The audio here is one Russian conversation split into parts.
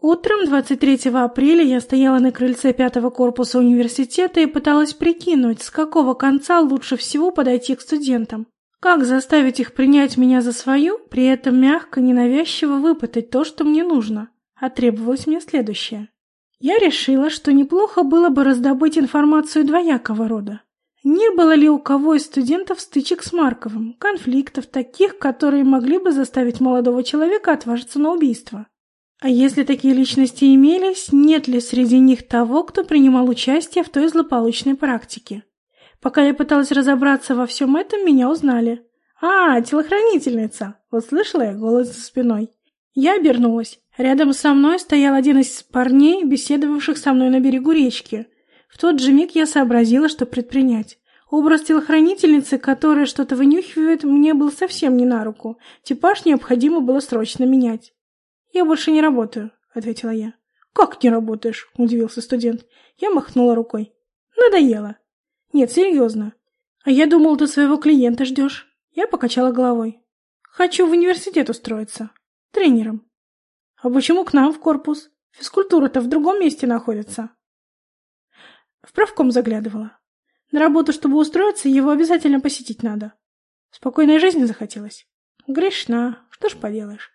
Утром 23 апреля я стояла на крыльце пятого корпуса университета и пыталась прикинуть, с какого конца лучше всего подойти к студентам. Как заставить их принять меня за свою, при этом мягко, ненавязчиво выпытать то, что мне нужно? А требовалось мне следующее. Я решила, что неплохо было бы раздобыть информацию двоякого рода. Не было ли у кого из студентов стычек с Марковым, конфликтов, таких, которые могли бы заставить молодого человека отважиться на убийство? А если такие личности имелись, нет ли среди них того, кто принимал участие в той злополучной практике? Пока я пыталась разобраться во всем этом, меня узнали. «А, телохранительница!» — услышала я голос за спиной. Я обернулась. Рядом со мной стоял один из парней, беседовавших со мной на берегу речки. В тот же миг я сообразила, что предпринять. Образ телохранительницы, которая что-то вынюхивает, мне был совсем не на руку. Типаж необходимо было срочно менять. «Я больше не работаю», — ответила я. «Как не работаешь?» — удивился студент. Я махнула рукой. «Надоело». «Нет, серьезно. А я думал, ты своего клиента ждешь». Я покачала головой. «Хочу в университет устроиться. Тренером». «А почему к нам в корпус? Физкультура-то в другом месте находится». В правком заглядывала. На работу, чтобы устроиться, его обязательно посетить надо. Спокойной жизни захотелось. Грешна, что ж поделаешь.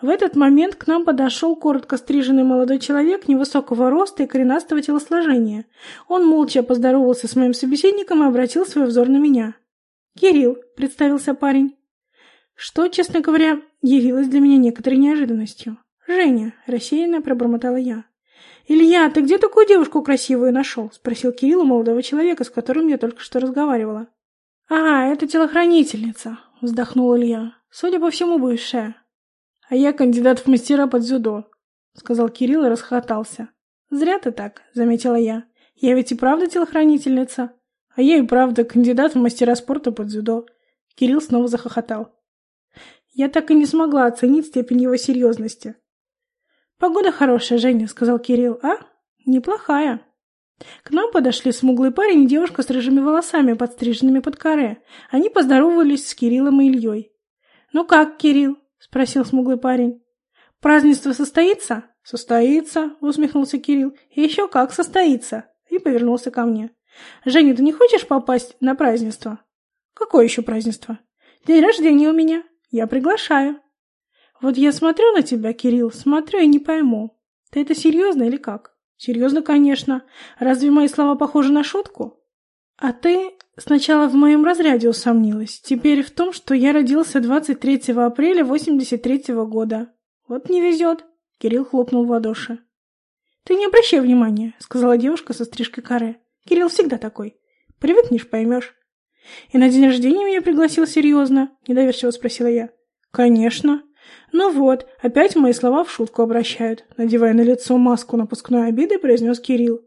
В этот момент к нам подошел коротко стриженный молодой человек невысокого роста и коренастого телосложения. Он молча поздоровался с моим собеседником и обратил свой взор на меня. «Кирилл», — представился парень. Что, честно говоря, явилось для меня некоторой неожиданностью. «Женя», — рассеянно пробормотала я. «Илья, ты где такую девушку красивую нашел?» — спросил Кирилл у молодого человека, с которым я только что разговаривала. «А, это телохранительница», — вздохнул Илья. «Судя по всему, бывшая. «А я кандидат в мастера под дзюдо», — сказал Кирилл и расхохотался. «Зря ты так», — заметила я. «Я ведь и правда телохранительница». «А я и правда кандидат в мастера спорта под дзюдо». Кирилл снова захохотал. Я так и не смогла оценить степень его серьезности. «Погода хорошая, Женя», — сказал Кирилл. «А? Неплохая». К нам подошли смуглый парень и девушка с рыжими волосами, подстриженными под каре. Они поздоровались с Кириллом и Ильей. «Ну как, Кирилл?» — спросил смуглый парень. «Празднество состоится?» «Состоится», — усмехнулся Кирилл. «И еще как состоится!» И повернулся ко мне. «Женя, ты не хочешь попасть на празднество?» «Какое еще празднество?» «День рождения у меня. Я приглашаю». «Вот я смотрю на тебя, Кирилл, смотрю и не пойму. Ты это серьезно или как?» «Серьезно, конечно. Разве мои слова похожи на шутку?» «А ты сначала в моем разряде усомнилась, теперь в том, что я родился 23 апреля 83 -го года. Вот не везет!» Кирилл хлопнул в ладоши. «Ты не обращай внимания», — сказала девушка со стрижкой каре. «Кирилл всегда такой. Привыкнешь, поймешь». «И на день рождения меня пригласил серьезно?» — недоверчиво спросила я. «Конечно». «Ну вот, опять мои слова в шутку обращают», — надевая на лицо маску напускной обиды, произнес Кирилл.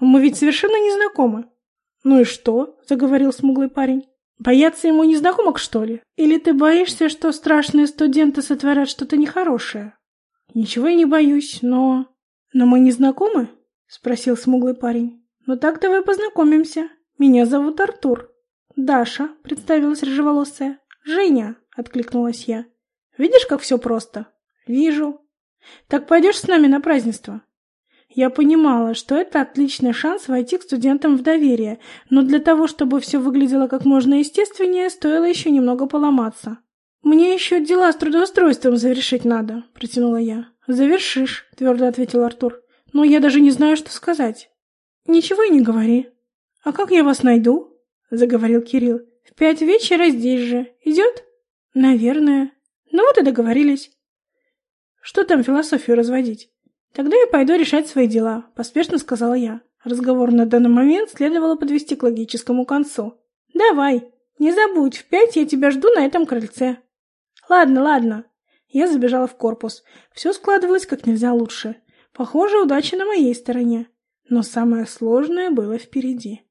«Мы ведь совершенно не знакомы». «Ну и что?» — заговорил смуглый парень. «Бояться ему незнакомок, что ли? Или ты боишься, что страшные студенты сотворят что-то нехорошее?» «Ничего я не боюсь, но...» «Но мы не знакомы?» — спросил смуглый парень. «Ну так давай познакомимся. Меня зовут Артур». «Даша», — представилась рыжеволосая. «Женя», — откликнулась я. «Видишь, как все просто?» «Вижу». «Так пойдешь с нами на празднество?» Я понимала, что это отличный шанс войти к студентам в доверие, но для того, чтобы все выглядело как можно естественнее, стоило еще немного поломаться. «Мне еще дела с трудоустройством завершить надо», — протянула я. «Завершишь», — твердо ответил Артур. «Но я даже не знаю, что сказать». «Ничего и не говори». «А как я вас найду?» — заговорил Кирилл. «В пять вечера здесь же. Идет?» «Наверное». «Ну вот и договорились». «Что там философию разводить?» «Тогда я пойду решать свои дела», — поспешно сказала я. Разговор на данный момент следовало подвести к логическому концу. «Давай, не забудь, в пять я тебя жду на этом крыльце». «Ладно, ладно». Я забежала в корпус. Все складывалось как нельзя лучше. Похоже, удача на моей стороне. Но самое сложное было впереди.